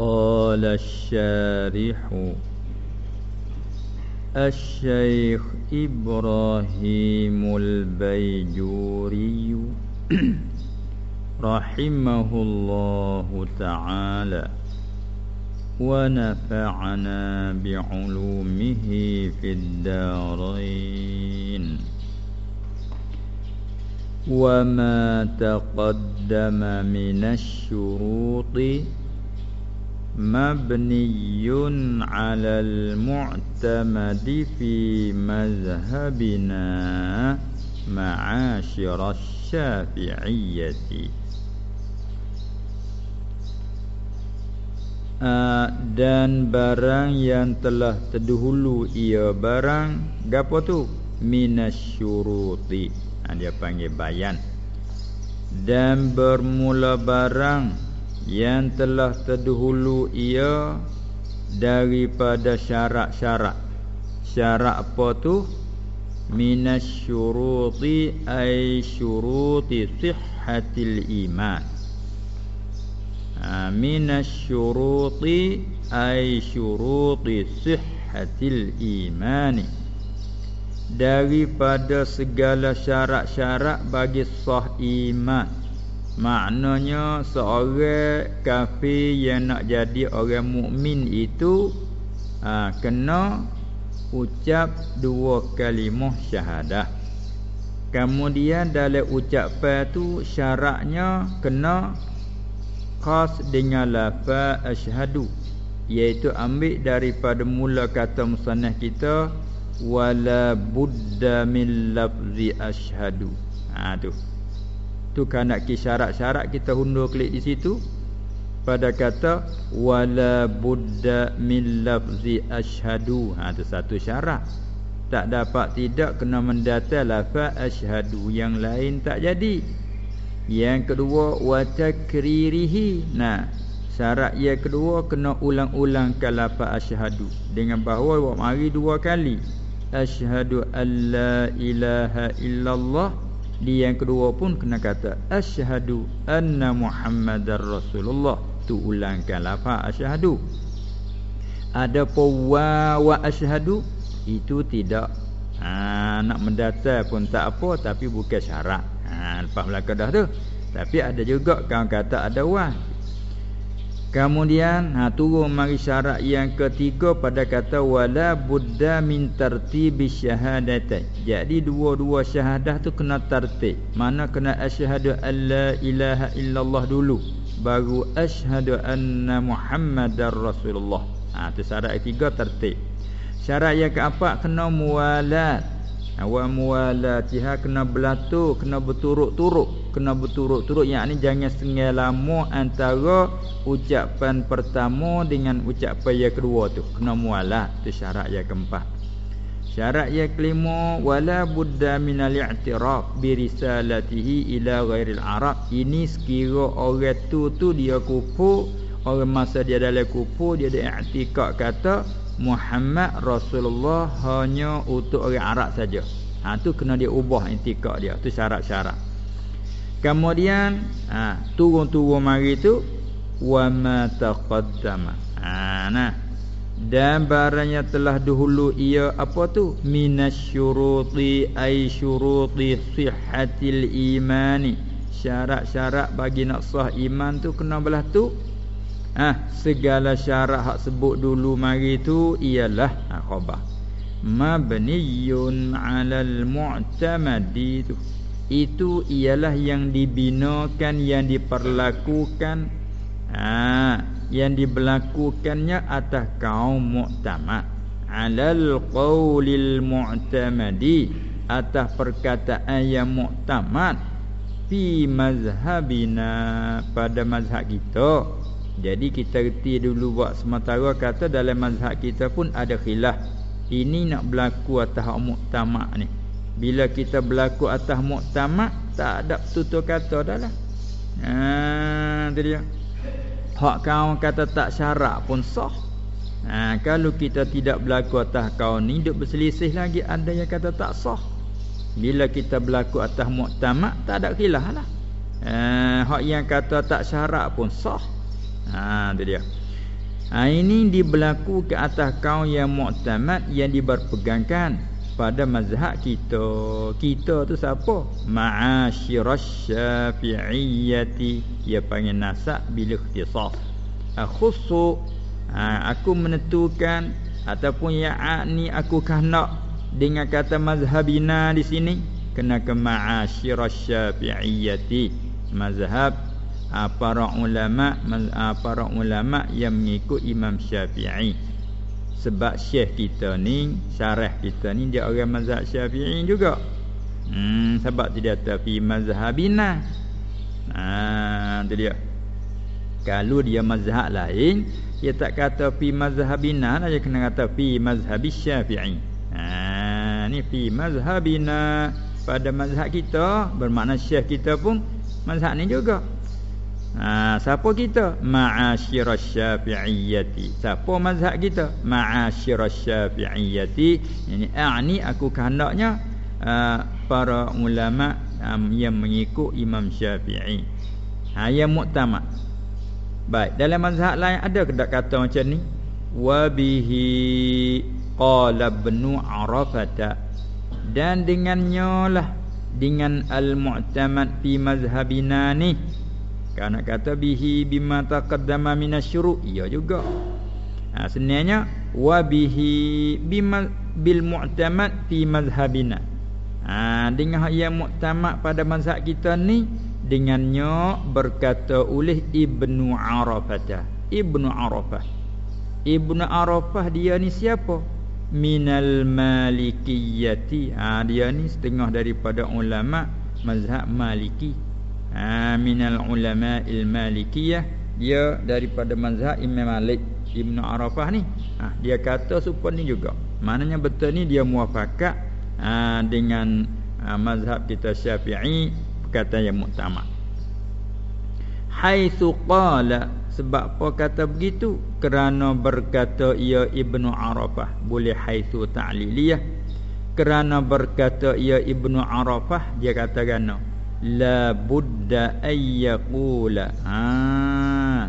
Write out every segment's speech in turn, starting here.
قال الشارح الشيخ إبراهيم البيجوري رحمه الله تعالى ونفعنا بعلومه في الدارين وما تقدم من الشروط mabniyun 'alal mu'tamadi fi mazhabina ma'ashir asy-syafi'iyyati uh, dan barang yang telah terdahulu ia barang gapo tu? Minasyuruti. Ha, dia panggil bayan. Dan bermula barang yang telah terdahulu ia daripada syarat-syarat syarat apa tu? Minasyuruti ay syuruti sihhatil iman. Ha, minasyuruti ay syuruti sihhatil imani. Daripada segala syarat-syarat bagi sah iman Maknanya seorang kafir yang nak jadi orang mukmin itu ha, kena ucap dua kalimah syahadah. Kemudian dalam ucapan tu syaratnya kena khas dengan lafaz asyhadu iaitu ambil daripada mula kata musannaf kita wala budda min lafzi asyhadu. Ha tu. Tu kan nak ki syarat-syarat kita hundur klik di situ. Pada kata wala budda min lafzi asyhadu ha tu satu syarat. Tak dapat tidak kena mendata lafaz asyhadu yang lain tak jadi. Yang kedua wa takririhi. Nah syarat yang kedua kena ulang-ulang lafaz asyhadu dengan bahawa mari dua kali. Asyhadu alla ilaha illallah di yang kedua pun kena kata asyhadu anna muhammadar rasulullah. Tu ulangkan lafaz asyhadu. Ada wa wa asyhadu. Itu tidak ha, nak mendata pun tak apa tapi bukan syarat. Ha, lepas belakang dah tu. Tapi ada juga kawan kata ada wa Kemudian ha, turun mari syarat yang ketiga pada kata wala budda min tartibi syahadatain. Jadi dua-dua syahadah tu kena tertib. Mana kena asyhadu alla ilaha illallah dulu baru asyhadu anna muhammadar rasulullah. Ha tu syarat ketiga tertib. Syarat yang keempat kena muwalat wa muwalatiha kena belatu kena berturut-turut kena berturut-turut yang ni jangan setengah lama antara ucapan pertama dengan ucapan yang kedua tu. Kena mualat tu syarat yang keempat. Syarat yang kelima wala budda minal i'tiraf bi risalatihi ila ghairil arab. Ini sekira orang tu tu dia kupu orang masa dia dalam kupu dia ada i'tikad kata Muhammad Rasulullah hanya untuk orang Arab saja. Ha tu kena dia ubah intikak dia. Tu syarat-syarat. Kemudian ha turun-turun mari tu wa ma taqaddama. Ha nah. Dan barangnya telah dahulu ia apa tu? Minasyuruti ay syuruti sihhatil imani. Syarat-syarat bagi nak sah iman tu kena belah tu Ah segala syarat hak sebut dulu mari tu ialah ha, khabar. Mabniyun 'alal mu'tamadi tu. Itu ialah yang dibinakan yang diperlakukan ah yang diberlakukannya atas kaum mu'tamad 'alal qaulil mu'tamadi atas perkataan yang mu'tamad fi mazhabina pada mazhab kita jadi kita reti dulu buat sementara kata dalam mazhab kita pun ada khilaf. Ini nak berlaku atas muktamak ni. Bila kita berlaku atas muktamak tak ada tutur kata dah lah. Ha tu dia. Hak kau kata tak syarat pun sah. Ha, kalau kita tidak berlaku atas kau ni duk berselisih lagi ada yang kata tak sah. Bila kita berlaku atas muktamak tak ada khilaf lah. Ha, hak yang kata tak syarat pun sah. Ha tu dia. ha, ini diberlaku ke atas kaum yang mu'tamad yang diberpegangkan pada mazhab kita. Kita tu siapa? Ma'asyiras syafi'iyyati. Ia panggil nasab bila ikhtisas. Akhussu ha, aku menentukan ataupun ya'ni aku kahnak dengan kata mazhabina di sini kena ke ma'asyiras syafi'iyyati. Mazhab ha, para ulama ha, para ulama yang mengikut Imam Syafi'i. Sebab syekh kita ni syarah kita ni dia orang mazhab syafi'i juga. Hmm, sebab dia kata fi mazhabina. Ha, tu dia. Kalau dia mazhab lain dia tak kata fi mazhabina lah dia kena kata fi mazhab syafi'i. Ha, ni fi mazhabina. Pada mazhab kita bermakna syekh kita pun mazhab ni juga Ha, siapa kita? Ma'asyiras syafi'iyyati. Siapa mazhab kita? Ma'asyiras syafi'iyyati. Ini a'ni aku kehendaknya uh, para ulama um, yang mengikut Imam Syafi'i. Ha, yang muktamad. Baik, dalam mazhab lain ada ke tak kata macam ni? Wa bihi qala ibn Arafata. Dan dengannya lah dengan al-mu'tamad fi mazhabina ni kerana kata bihi bima taqaddama minasyuru iya juga. Ha sebenarnya wa bihi bima bil mu'tamad fi mazhabina. Ha dengan yang mu'tamad pada mazhab kita ni dengannya berkata oleh Ibnu Arafah. Ibnu Arafah. Ibnu Arafah dia ni siapa? Minal Malikiyati. Ha dia ni setengah daripada ulama mazhab Maliki ha, minal ulama il malikiyah. Dia daripada mazhab Imam Malik Ibnu Arafah ni. Ha, dia kata supaya ni juga. Maknanya betul ni dia muafakat ha, dengan ha, mazhab kita Syafi'i kata yang muktamad. Haitsu qala sebab apa kata begitu? Kerana berkata ia Ibnu Arafah boleh haitsu ta'liliyah. Kerana berkata ia Ibnu Arafah dia kata gano la budda ay yaqula. Ha.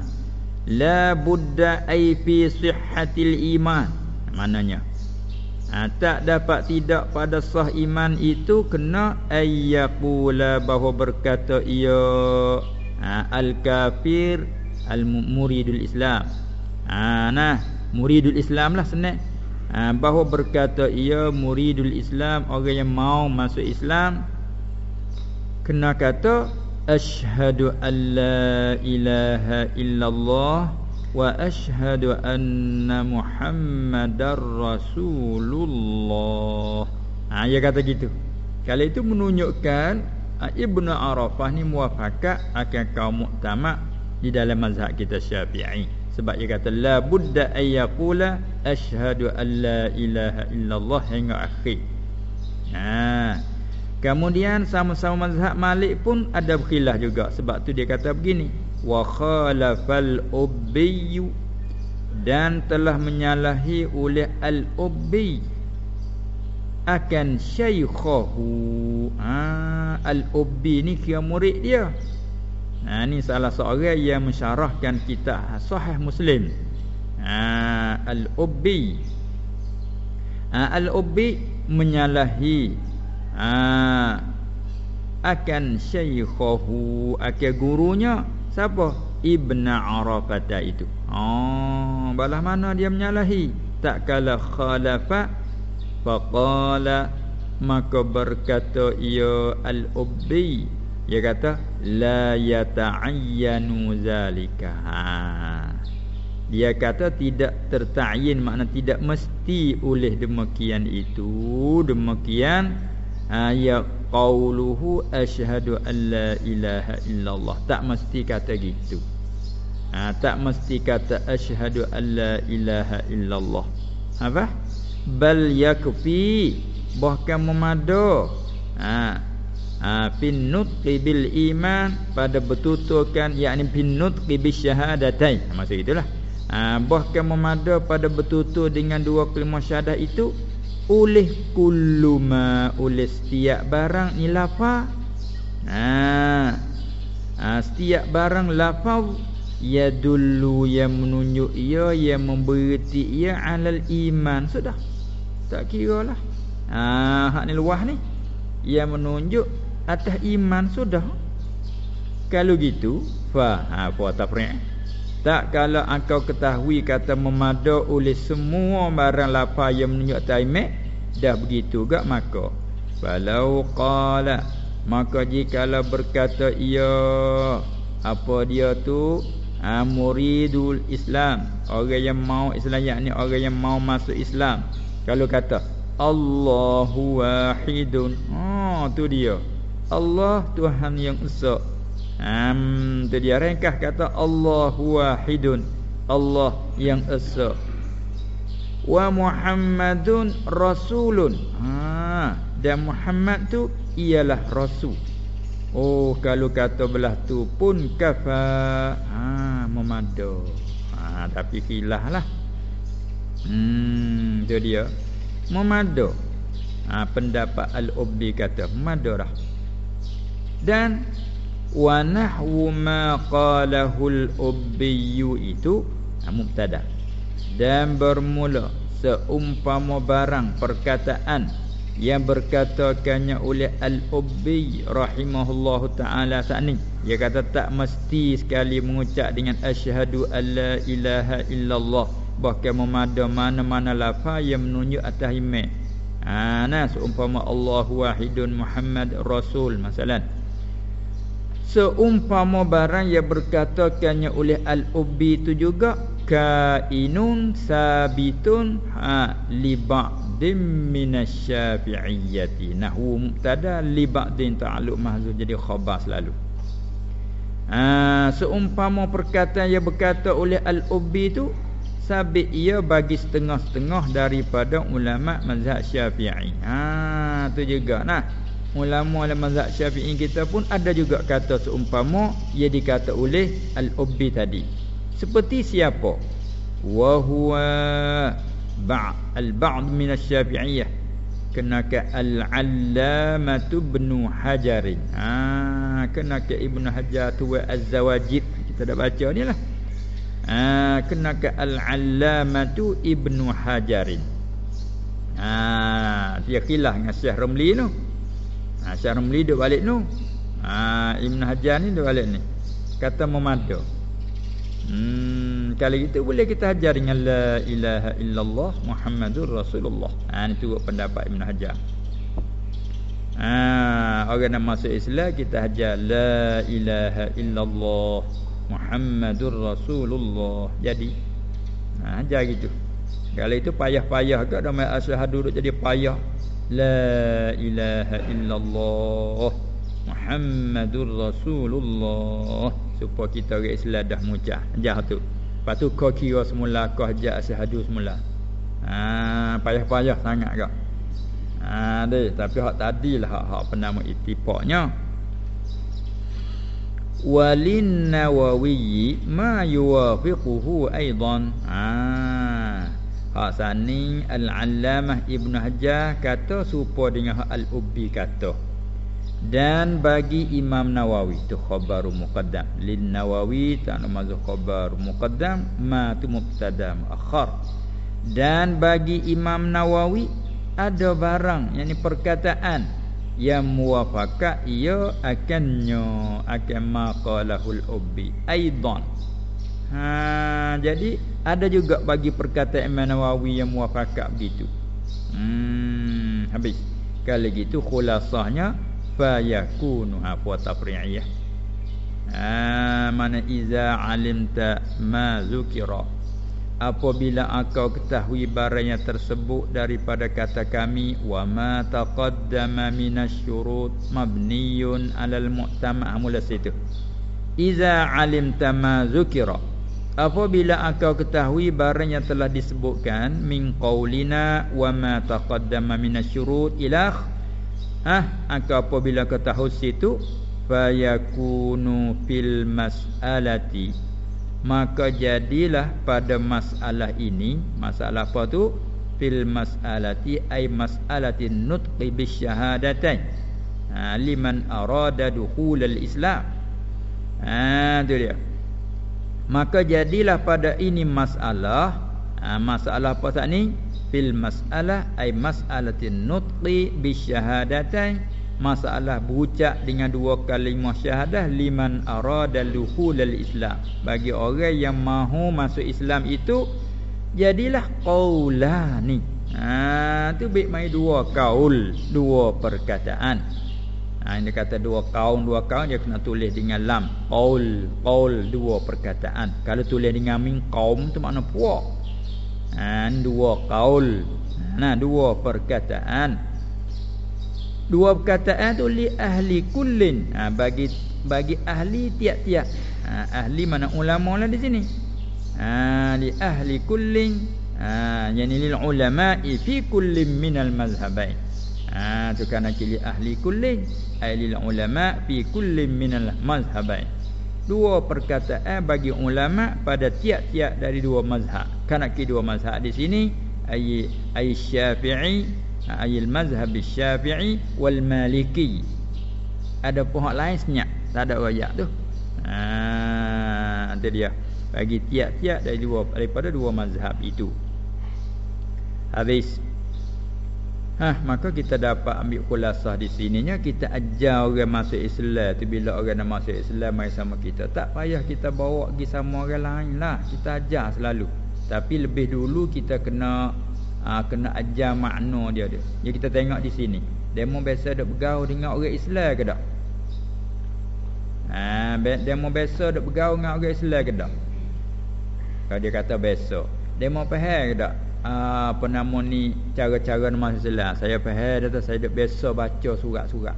La budda ay fi sihhatil iman. Maknanya. Ha, tak dapat tidak pada sah iman itu kena ay yaqula bahawa berkata ia ha, al kafir al muridul islam. Ha, nah muridul islam lah senang ha, bahawa berkata ia muridul islam orang yang mau masuk islam kena kata asyhadu an la ilaha illallah wa asyhadu anna muhammadar rasulullah. Ha dia kata gitu. Kalau itu menunjukkan ha, ibnu arafah ni muafakat akan kaum muktamad di dalam mazhab kita syafi'i. Sebab dia kata la budda ay yaqula asyhadu an la ilaha illallah hingga akhir. Ha Kemudian sama-sama mazhab Malik pun ada berkhilaf juga sebab tu dia kata begini wa khalafal ubbi dan telah menyalahi oleh al ubbi akan syaikhahu. Ha, al ubbi ni kira murid dia. Ha ni salah seorang yang mensyarahkan kitab sahih muslim. Ha, al ubbi ha, al ubbi menyalahi ha, akan syaikhahu akan gurunya siapa? Ibn arafata itu. Oh balah mana dia menyalahi? Tak kala khalafa faqala maka berkata ia al-ubbi. Dia kata la yata'ayyanu zalika. Ha. dia kata tidak tertayin makna tidak mesti oleh demikian itu demikian ha, ya qauluhu asyhadu an la ilaha illallah. Tak mesti kata gitu. Ha, tak mesti kata asyhadu an la ilaha illallah. Apa? Bal yakfi bahkan memado ha ha fin nutqi bil iman pada bertuturkan yakni fin nutqi bis syahadatain. Ha, maksud itulah. Ha, bahkan memado pada bertutur dengan dua kalimah syahadah itu oleh kullu ma oleh setiap barang ni lafaz ha. ha setiap barang lafaz yadullu yang menunjuk ia yang memberiti ia alal iman. Sudah. Tak kira lah. Ah hak ni luah ni. Yang menunjuk atas iman sudah. Kalau gitu fa ha fa tafri' tak kalau engkau ketahui kata memada oleh semua barang lapar yang menunjuk atas iman dah begitu gak maka? Walau qala Maka jikalau berkata ia Apa dia tu? Ha, Muridul Islam. Orang yang mau Islam Yang ni orang yang mau masuk Islam. Kalau kata Allahu wahidun. Oh tu dia. Allah Tuhan yang Esa. Hmm, tu dia. Ringkas kata Allahu wahidun. Allah yang Esa Wa Muhammadun Rasulun Ha dan Muhammad tu ialah rasul. Oh kalau kata belah tu pun kafa ha memado. Ha tapi filah lah. Hmm tu dia. Memado. Ha pendapat al-Ubbi kata memado dah. Dan wa nahwu ma qalahu al-Ubbi itu ha, mubtada. Dan bermula seumpama barang perkataan yang berkatakannya oleh Al-Ubbi rahimahullahu taala saat ni. Dia kata tak mesti sekali mengucap dengan asyhadu alla ilaha illallah. Bahkan memada mana-mana lafaz yang menunjuk atas iman. Ha nah seumpama Allahu wahidun Muhammad rasul masalan seumpama barang yang berkatakannya oleh Al-Ubbi itu juga kainun sabitun ha li ba'din minasyafi'iyyati nahwu mubtada li ba'din ta'alluq mahzuf jadi khabar selalu. Ha, seumpama perkataan yang berkata oleh al-ubbi tu sabit ia bagi setengah-setengah daripada ulama mazhab syafi'i. Ha tu juga. Nah ulama dalam mazhab syafi'i kita pun ada juga kata seumpama ia dikata oleh al-ubbi tadi. Seperti siapa? Wa huwa ba' al-ba'd min asy-syafi'iyyah kenaka al-allamatu ibnu hajar ha kenaka ibnu hajar tu az-zawajid. Kita dah baca ni lah. Ha kenaka al-allamatu ibnu hajar ha dia kilah dengan syekh ramli tu ha syekh ramli duk balik tu ha ibnu hajar ni duk balik ni kata memadu Hmm, kalau gitu boleh kita ajar dengan la ilaha illallah Muhammadur Rasulullah. Ha itu pendapat Ibn Hajar. Ha orang nak masuk Islam kita ajar la ilaha illallah Muhammadur Rasulullah. Jadi ha ajar gitu. Kalau itu payah-payah ke dah mai asyhadu jadi payah. La ilaha illallah. Muhammadur Rasulullah. Supaya kita orang Islam dah mucah jah tu. Lepas tu kau kira semula kau hajat asyhadu semula. Ha payah-payah sangat kau. Ha deh tapi hak tadilah hak hak penama ittifaqnya walin nawawi ma yuwafiquhu aidan ha hak sani al-allamah ibnu hajar kata supaya dengan al-ubbi kata. Dan bagi Imam Nawawi tu khabar muqaddam. Lin Nawawi tak namaz khabar muqaddam ma tu mubtada muakhar dan bagi Imam Nawawi ada barang yakni perkataan yang muwafaqah ia akannya akan maqalahul ubbi. Aidan ha jadi ada juga bagi perkataan Imam Nawawi yang muwafaqah begitu. Hmm habis. Kalau gitu khulasahnya fayakunu ha puat tafri'iyah ha mana iza alimta ma zukira. Apabila engkau ketahui barang yang tersebut daripada kata kami wa ma taqaddama minasyurut mabniyun alal mu'tama' mula situ. Iza alimta ma zukira apabila engkau ketahui barang yang telah disebutkan min qaulina wa ma taqaddama minasyurut ilah Ah, angka apabila kau tahu situ fayakunu fil mas'alati. Maka jadilah pada masalah ini masalah apa tu? Fil mas'alati ay mas'alati nutqi bisyahadatain. Ha, liman arada dukhul al-islam ha tu dia maka jadilah pada ini masalah ha, masalah apa saat ni? Fil masalah ay mas'alatin nutqi bisyahadatain. Masalah berucap dengan dua kalimah syahadah liman arada luhulal islam. Bagi orang yang mahu masuk Islam itu jadilah qaulani ha tu baik mai dua kaul dua perkataan ha ini kata dua kaum dua kaum dia kena tulis dengan lam. Qaul qaul dua perkataan. Kalau tulis dengan min kaum tu makna puak. Ha, dua kaul. Nah dua perkataan. Dua perkataan tu li ahli kullin. Ha, bagi bagi ahli tiap-tiap. Ha, ahli mana ulama lah di sini. Ha, li ahli kullin. Ha, yani lil ulama fi kullin minal mazhabain ha, tu kan li ahli kullin ay lil ulama fi kullin minal mazhabain dua perkataan bagi ulama pada tiap-tiap dari dua mazhab. Kan ki dua mazhab di sini ay ay Syafi'i ay al-mazhab Syafi'i wal Maliki. Ada pihak lain senyap, tak ada ayat tu. Ha itu dia. Bagi tiap-tiap dari dua daripada dua mazhab itu. Habis Ha, maka kita dapat ambil kulasah di sininya kita ajar orang masuk Islam tu bila orang nak masuk Islam mai sama kita. Tak payah kita bawa pergi sama orang lain lah. Kita ajar selalu. Tapi lebih dulu kita kena ha, kena ajar makna dia dia. Jadi kita tengok di sini. Demo biasa dak bergaul dengan orang Islam ke tak? Ha, demo biasa dak bergaul dengan orang Islam ke tak? Kalau dia kata biasa. Demo faham ke tak? Ah, apa nama ni cara-cara masuk Islam. Saya faham dah saya dah biasa baca surat-surat.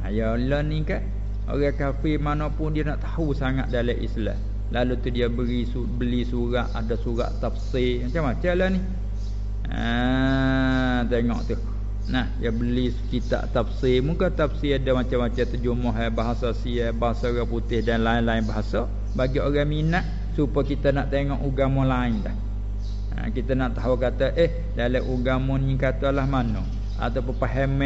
Ayo ha, ni kan orang kafir mana pun dia nak tahu sangat dalam Islam. Lalu tu dia beri beli surat ada surat tafsir macam-macam lah ni. Ah tengok tu. Nah, dia beli kitab tafsir. Muka tafsir ada macam-macam terjemah eh, bahasa Sia, bahasa orang putih dan lain-lain bahasa bagi orang minat supaya kita nak tengok agama lain dah ha, kita nak tahu kata eh dalam agama ni katalah mana? Ataupun faham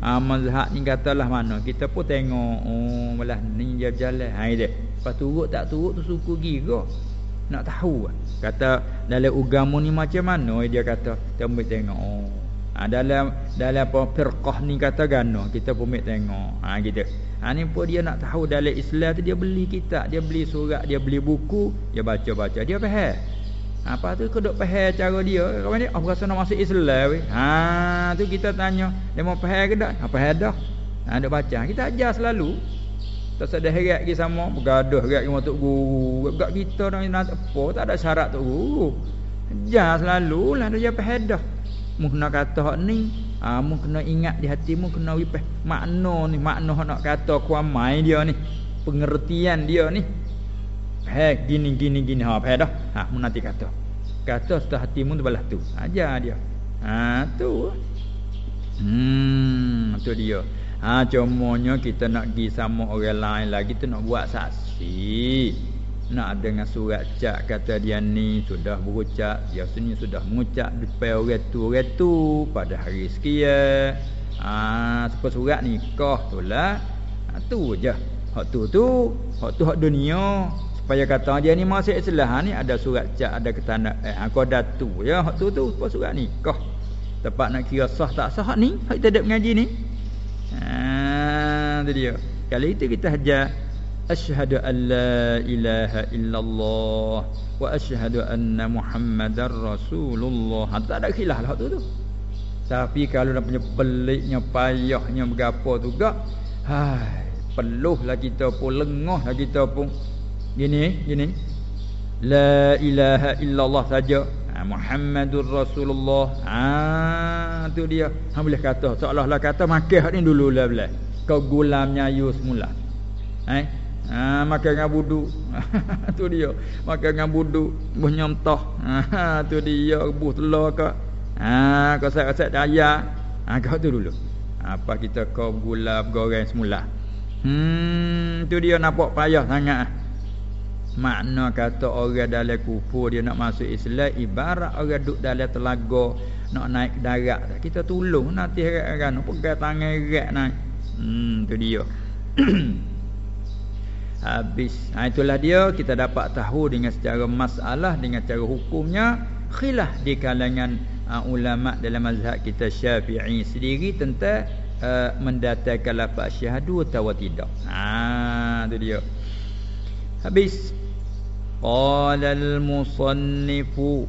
ha, mazhab ni katalah mana? Kita pun tengok oh belah ni jalan. Ha dia. Lepas turut tak turut tu suku gira nak tahu. Kata dalam agama ni macam mana? Dia kata kita tengok. Oh ha, dalam dalam apa firqah ni kata gano kita pun tengok. Ha gitu. Ha ni pun dia nak tahu dalam Islam tu dia beli kitab dia beli surat dia beli buku dia baca-baca. Dia faham apa tu kau dok faham cara dia? Kawan dia, apa rasa nak masuk Islam weh? Ha, tu kita tanya, dia mau faham ke tak? Apa faham dah? Ha, dok baca. Kita ajar selalu. Tak sedar herat lagi sama, bergaduh herat dengan tok guru. Gak kita nak apa? Tak ada syarat tok guru. Ajar selalu lah dia faham dah. Mu kena kata hak ni, ha, mu kena ingat di hati mu kena wipeh makna ni, makna nak kata kuamai dia ni. Pengertian dia ni. Hei gini gini gini ha apa dah. Ha mun nanti kata. Kata setelah hatimu tu balas tu. Ajar dia. Ha tu. Hmm tu dia. Ha cumanya kita nak pergi sama orang lain lagi tu nak buat saksi. Nak dengan surat cak kata dia ni sudah berucap, dia sini sudah mengucap depan orang tu orang tu pada hari sekian. Ha sebab surat nikah tu lah. Ha tu je. Hak tu tu, hak tu hak dunia. Supaya kata dia ni masuk Islam ni ada surat cak ada ketanda. Eh aku ada tu ya. Hak tu tu apa surat ni? Kah tempat nak kira sah tak sah ni hak kita ada mengaji ni. Ha tu dia. Kali itu kita hajar asyhadu an la ilaha illallah wa asyhadu anna muhammadar rasulullah. Ha, tak ada khilaf lah tu tu. Tapi kalau nak punya peliknya payahnya bergapo tu gak hai peluhlah kita pun lengah lah kita pun gini gini. La ilaha illallah saja. Ha, Muhammadur Rasulullah. Ah tu dia. Hang boleh kata. Seolah-olah kata makan hak ni dulu lah belah kau gulamnya ayu semula. Eh? Ha, makan dengan budu. Tu dia. Makan dengan budu. Buh nyontah. Ha, tu dia. Buh telur ke ha, kau set-set daya ha, kau tu dulu. Apa kita kau gulab goreng semula? Hmm tu dia nampak payah sangat Makna kata orang dalam kufur dia nak masuk Islam ibarat orang duduk dalam telaga nak naik darat. Kita tolong nanti herat-herat pegang tangan herat naik. Hmm tu dia. habis ha, itulah dia kita dapat tahu dengan secara masalah dengan cara hukumnya khilaf di kalangan uh, ulama dalam mazhab kita Syafi'i sendiri tentang uh, mendatangkan lafaz syahadu atau tidak ha tu dia habis qala al musannifu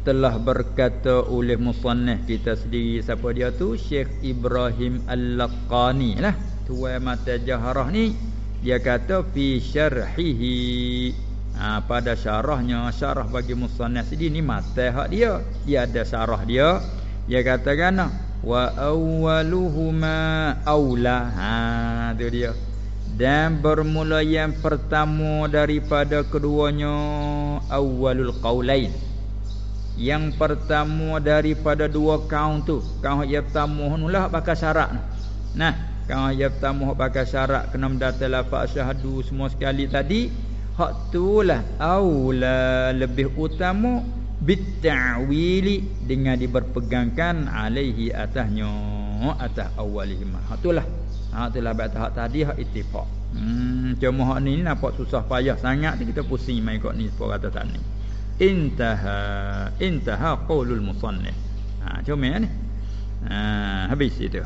telah berkata oleh musannif kita sendiri siapa dia tu? Syekh Ibrahim Al-Laqani lah tuan mata jaharah ni dia kata fi syarhihi. Ha, pada syarahnya syarah bagi musannaf sini ni mata hak dia dia ada syarah dia. Dia kata kan wa awwaluhuma aula ha tu dia dan bermula yang pertama daripada keduanya awwalul qaulain yang pertama daripada dua kaum tu kaum yang pertama nulah bakal syarat nah Kau ya pertama pakai syarat kena mendata lafaz syahadu semua sekali tadi. Hak tulah aula lebih utama bitta'wili dengan diberpegangkan alaihi atasnya atas awalihim. Hak tulah. Hak tulah baca hak tadi hak ittifaq. Hmm cuma hak ni nampak susah payah sangat kita pusing mai kok ni apa kata tadi. Intaha intaha qaulul musannif. Ha cuma ni. Ha habis itu.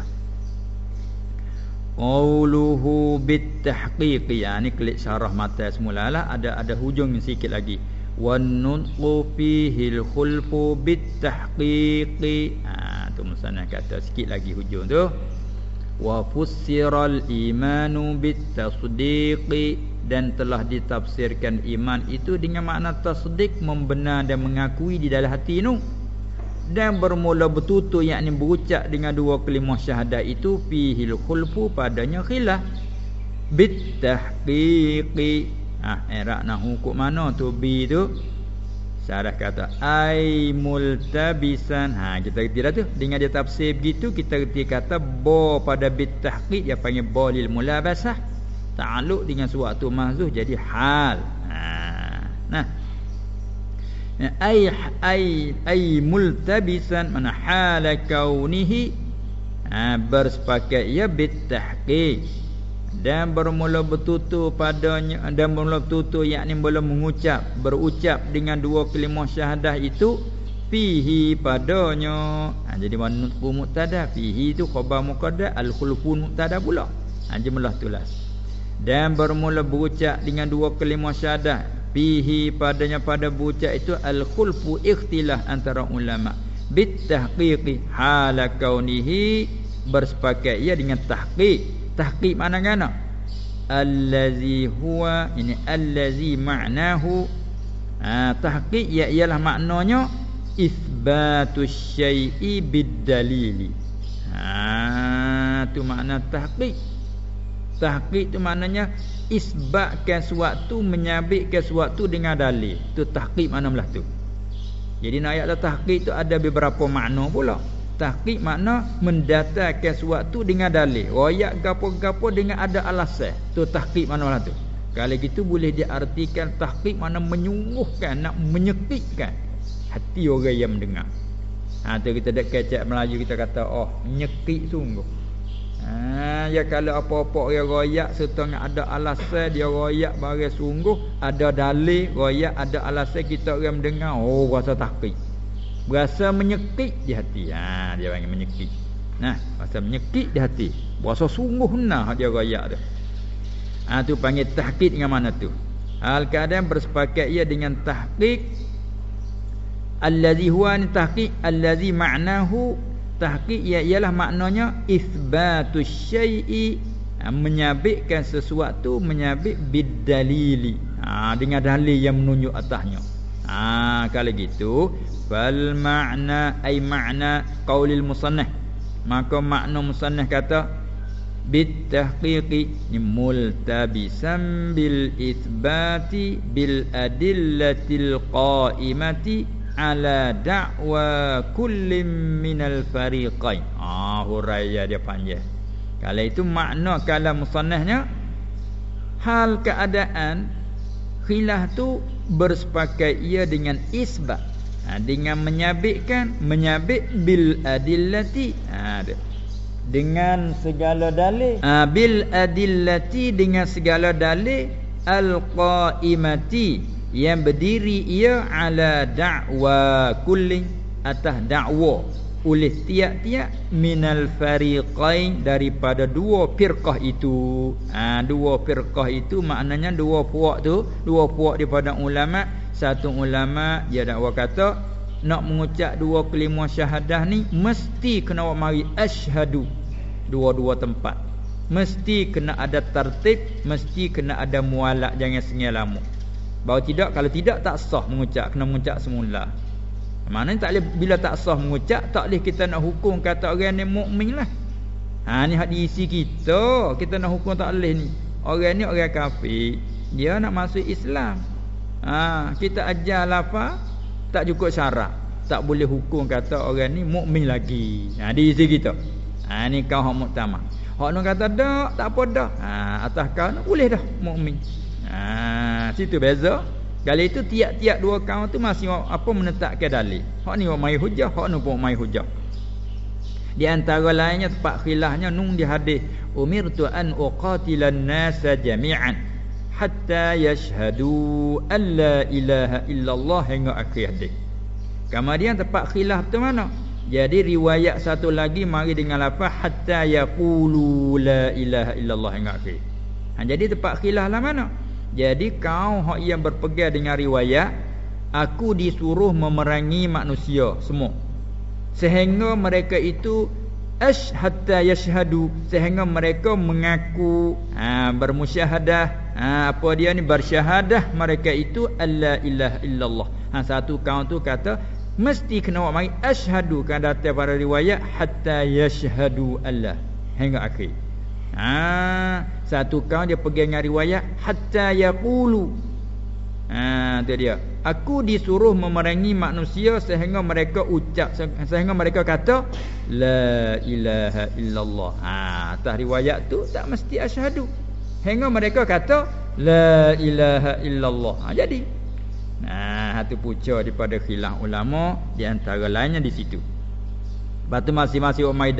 Qawluhu bitahqiq ya ni klik syarah mata semula lah ada ada hujung sikit lagi wan nutqu fihi al-khulfu bitahqiq ha tu musannah kata sikit lagi hujung tu fussira al-imanu bitasdiq dan telah ditafsirkan iman itu dengan makna tasdik membenar dan mengakui di dalam hati nu. Dan bermula bertutur yakni berucap dengan dua kalimah syahadat itu fihil khulfu padanya khilaf. Bit tahqiqi ah erak nak hukum mana tu? Bi tu syarah kata ai multabisan. Ha kita kira tu. Dengan dia tafsir begitu kita reti kata ba pada bit tahqiq dia panggil ba lil mulabasah. Ta'alluq dengan suatu mahzuf jadi hal. Ha nah. Ay ay ay multabisan mana hala kaunihi? Ha, bersepakat ia bitahqiq dan bermula bertutur padanya dan bermula bertutur yakni mula mengucap berucap dengan dua kalimah syahadah itu fihi padanya. Ha, jadi manutqu muqtada fihi itu khabar muqaddar al khulfun muqtada pula. Ha, jumlah tulas. Dan bermula berucap dengan dua kalimah syahadah fihi padanya pada bucak itu al khulfu ikhtilah antara ulama. Bit tahqiqi hala kaunihi bersepakat ia dengan tahqiq tahqiq mana gana allazi huwa ini allazi ma'nahu. Ha, tahqiq ia ialah maknanya isbatu syai'i bid dalili ha tu makna tahqiq. Tahqiq tu maknanya isbatkan sesuatu menyabitkan sesuatu dengan dalil. Tu tahqiq mana belah tu? Jadi nak ayat tahqiq tu ada beberapa makna pula tahqiq makna mendatangkan sesuatu dengan dalil royak gapo-gapo dengan ada alasan. Tu tahqiq mana belah tu. Kalau gitu boleh diartikan tahqiq mana menyungguhkan nak menyekitkan hati orang yang mendengar. Ha tu kita dak kecek Melayu kita kata oh menyekit sungguh. Ha, ya kalau apa-apa dia royak setengah ada alasan dia royak bagi sungguh ada dalil royak ada alasan kita orang mendengar oh rasa takik berasa menyekik di hati. Ha dia panggil menyekik nah rasa menyekik di hati. Berasa sungguh nah dia royak tu ha tu panggil tahqiq dengan mana tu? Hal keadaan bersepakat ia dengan tahqiq allazi huwa tahqiq allazi ma'nahu. Tahqiq ia ialah maknanya isbatu syai'i. Ha, menyabitkan sesuatu menyabit bidalili ha, dengan dalil yang menunjuk atasnya ha, kalau gitu fal makna ai makna qaulil musannah maka makna musannah kata bit tahqiqi multabisan bil isbati bil adillatil qaimati ala da'wa kullim minal fariqain. Ah huraya dia panjang. Kalau itu makna kalam musannahnya hal keadaan khilaf tu bersepakat ia dengan isbat. Ha, dengan menyabitkan menyabit bil adillati. Ha, dengan segala dalil uh, bil adillati dengan segala dalil al qaimati yang berdiri ia ala da'wa kulli atas dakwa oleh tiap-tiap minal fariqain daripada dua firqah itu. Ha, dua firqah itu maknanya dua puak tu, dua puak daripada ulama, satu ulama dia dakwa kata nak mengucap dua kelima syahadah ni mesti kena mari asyhadu dua-dua tempat. Mesti kena ada tertib, mesti kena ada mualak jangan sengih lama. Bahawa tidak kalau tidak tak sah mengucap, kena mengucap semula. Mana tak boleh bila tak sah mengucap tak boleh kita nak hukum kata orang ni mukmin lah. Ha ni hadis kita, kita nak hukum tak boleh ni. Orang ni orang kafir, dia nak masuk Islam. Ha kita ajar lafaz tak cukup syarat. Tak boleh hukum kata orang ni mukmin lagi. Ha di sisi kita. Ha ni kau hak muktamah. Hak nak kata dak, tak apa dah. Ha atas kau boleh dah mukmin. Ha situ beza. Kali itu tiap-tiap dua kaum tu masih apa menetapkan dalil. Hak ni mai hujah, hak ni pun mai hujah. Di antara lainnya tempat khilafnya nung di hadis umirtu an uqatilan nasa jami'an hatta yashhadu an la ilaha illallah hingga akhir hadis. Kemudian tempat khilaf tu mana? Jadi riwayat satu lagi mari dengan lafaz hatta yaqulu la ilaha illallah hingga akhir. Ha, jadi tempat khilaf lah mana? Jadi kau hak yang berpegang dengan riwayat aku disuruh memerangi manusia semua. Sehingga mereka itu ash hatta yashhadu sehingga mereka mengaku ha, bermusyahadah ha, apa dia ni bersyahadah mereka itu alla ilaha illallah. Ha, satu kaum tu kata mesti kena buat mari asyhadu kan datang pada riwayat hatta yashhadu Allah hingga akhir. Ha, satu kaum dia pergi dengan riwayat hatta yaqulu. Ha, tu dia. Aku disuruh memerangi manusia sehingga mereka ucap sehingga mereka kata la ilaha illallah. Ha, atas riwayat tu tak mesti asyhadu. Hingga mereka kata la ilaha illallah. Ha, jadi Nah, ha, tu pucuk daripada khilaf ulama di antara lainnya di situ. Batu masing-masing umai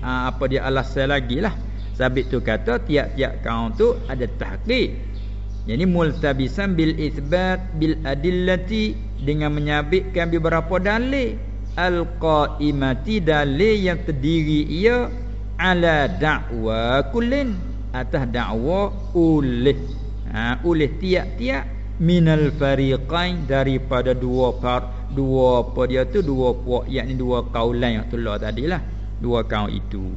ha, apa dia alasan lagi lah. Sabit tu kata tiap-tiap kaum tu ada tahqiq. Jadi multabisan bil itsbat bil adillati dengan menyabitkan beberapa dalil. Al-qaimati dalil yang terdiri ia ala da'wa kullin atas dakwa oleh ha, oleh tiap-tiap minal fariqain daripada dua par dua apa dia tu dua puak yakni dua kaulan yang telah tadilah dua kaum itu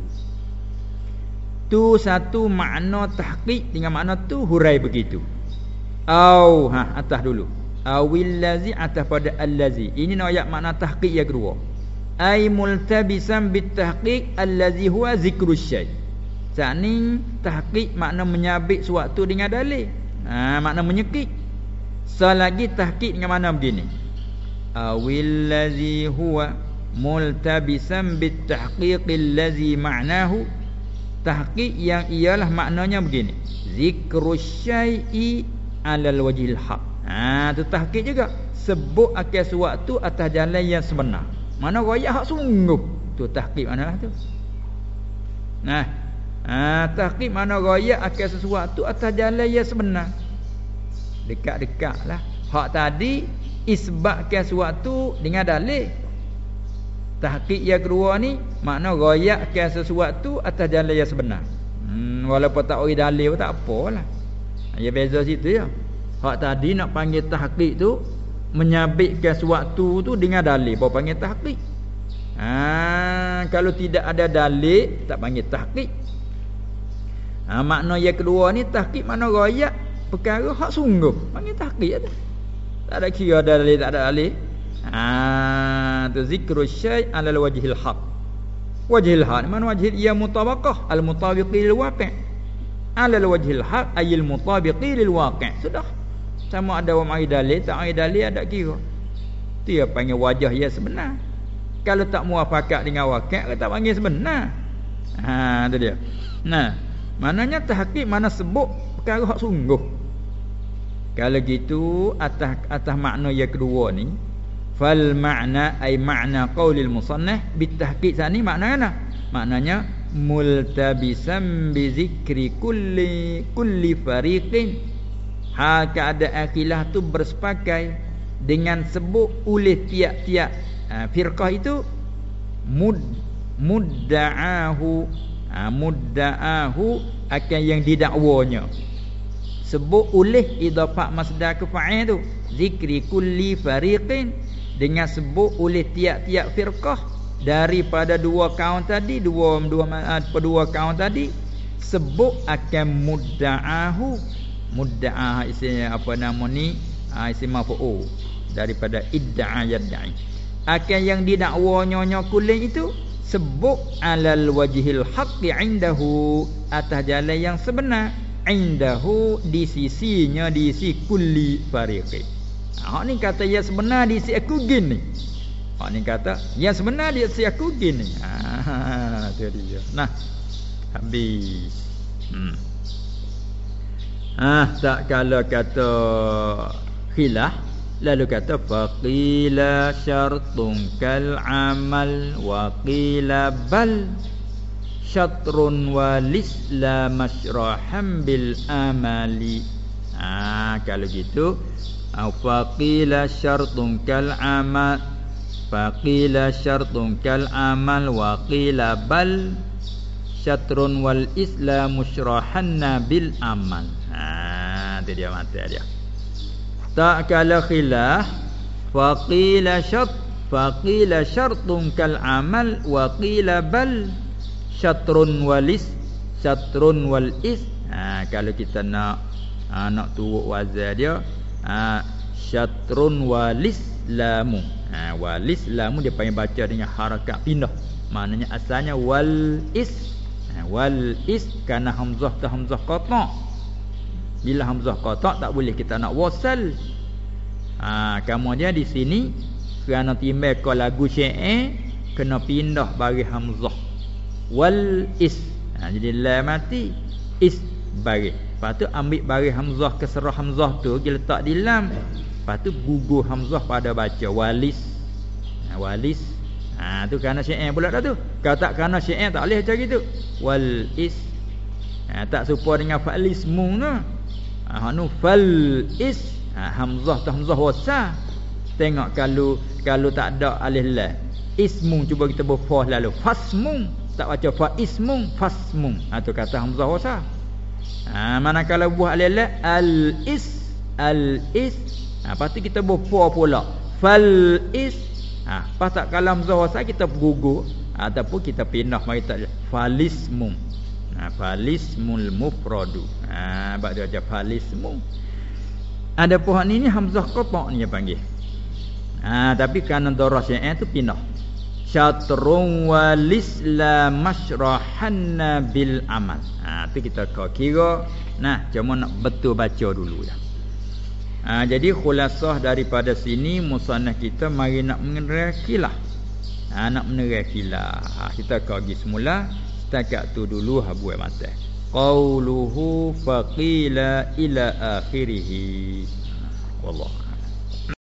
tu satu makna tahqiq dengan makna tu hurai begitu. Au ha atas dulu. Awil lazi atas pada allazi. Ini ayat makna tahqiq yang kedua. Ai multabisan bit tahqiq allazi huwa zikru syai. Sani tahqiq makna menyabit suatu dengan dalil. Ha makna menyekik selagi tahqiq dengan makna begini. Awil lazi huwa multabisan bit tahqiq allazi ma'nahu tahqiq yang ialah maknanya begini. Zikrus syai'i alal wajhil haq. Ha tu tahqiq juga. Sebut akan sesuatu atas jalan yang sebenar. Mana raya hak sungguh. Tu tahqiq manalah tu. Nah ha tahqiq mana raya akan sesuatu atas jalan yang sebenar. Dekat-dekatlah. Hak tadi isbatkan sesuatu dengan dalil tahqiq yang kedua ni makna royakkan sesuatu atas jalan yang sebenar. Hmm, walaupun tak ori dalil pun tak apalah. Ya beza situ ya. Hak tadi nak panggil tahqiq tu menyabitkan sesuatu tu dengan dalil. Baru panggil tahqiq. Ha, kalau tidak ada dalil tak panggil tahqiq. Ha, makna yang kedua ni tahqiq makna royak perkara hak sungguh. Panggil tahqiq tak ada kira dalil tak ada dalil Ah, tu zikru syai' ala wajhil haq. Wajhil haq mana wajhil ia mutabaqah al mutabiqi lil waqi'. Ala wajhil haq ay al mutabiqi lil waqi'. Sudah. Sama ada wa mai dalil tak mai dalil ada kira. Dia panggil wajah yang sebenar. Kalau tak muafakat dengan waqi' tak panggil sebenar. Ha tu dia. Nah, maknanya tahqiq mana sebut perkara hak sungguh. Kalau gitu atas atas makna yang kedua ni fal ma'na ay ma'na qaulil musannaf bitahqiq sani makna mana? Maknanya multabisan bi zikri kulli kulli fariqin. Hal keadaan khilaf tu bersepakai dengan sebut oleh tiap-tiap ha, firqah itu. Mud mudda'ahu ha, mudda'ahu akan yang didakwanya. Sebut oleh idafah masdar ke fa'il tu. Zikri kulli fariqin dengan sebut oleh tiap-tiap firqah daripada dua kaum tadi dua dua apa dua kaum tadi sebut akan mudda'ahu. Mudda'ah isi apa nama ni? Ha, isi maf'ul. Daripada idda'a yad'i akan yang didakwa nyonya kulit itu sebut alal wajhil haqqi indahu atas jalan yang sebenar. Indahu di sisinya di sisi kulli fariqi ha ni kata yang sebenar di sisi aku gini Hak ni kata yang sebenar dia si aku gini. Ha tu dia. Nah. Habis. Hmm. Ah tak kalau kata khilaf lalu kata faqila syartun kal amal wa qila bal syatrun walis la masyraham bil amali. Ah kalau gitu faqila syartun kal amal Faqila syartun kal amal wa qila bal syatrun wal islam musyrahanna bil amal. Ha tu dia mata dia. Tak kala khilaf faqila syart faqila syartun kal amal wa qila bal syatrun wal is syatrun wal is. Ha kalau kita nak ha, nak turut wazan dia ha syatrun walis lamu. Ha, wal islam dia panggil baca dengan harakat pindah. Maknanya asalnya wal is. Ha, wal is kerana hamzah tu hamzah qata bila hamzah qata tak boleh kita nak wasal. Ha kemudian di sini kerana timbal ke lagu syair kena pindah bagi hamzah. Wal is. Ha, jadi la mati is bagi lepas tu ambil bagi hamzah keserah hamzah tu kita letak di lam Lepas tu gugur Hamzah pada baca walis. Ha, walis. Ha tu kerana syair pula dah tu. Kalau tak kerana syair tak boleh macam gitu. Wal is. Ha, tak serupa dengan falis mu tu. Ha nu fal is. Ha, Hamzah tu Hamzah wasa. Tengok kalau kalau tak ada alif la. Ismu cuba kita berfah lalu. Fasmu tak baca fa ismu fasmu. Ha tu kata Hamzah wasa. Ha manakala buah alif la al is al is Ha, tu kita berpuar pula. Fal is. Ha, pas tak kalam zawasa kita gugur. Ha, ataupun kita pindah mari tak falismum. Ha, falismul mufradu. Ha, bab dia ajar falismum. Ada pohon ini hamzah qata ni dia panggil. Ha, tapi kerana darah syair tu pindah. Syatrun walis la masyrahanna bil amal. Ha, tu kita kau kira. Nah, cuma nak betul baca dulu ya. Ha, jadi khulasah daripada sini musannah kita mari nak menerekilah. Ha, nak menerekilah. Ha, kita kaji semula setakat tu dulu ha buat mata. Qauluhu faqila ila akhirih. Wallah.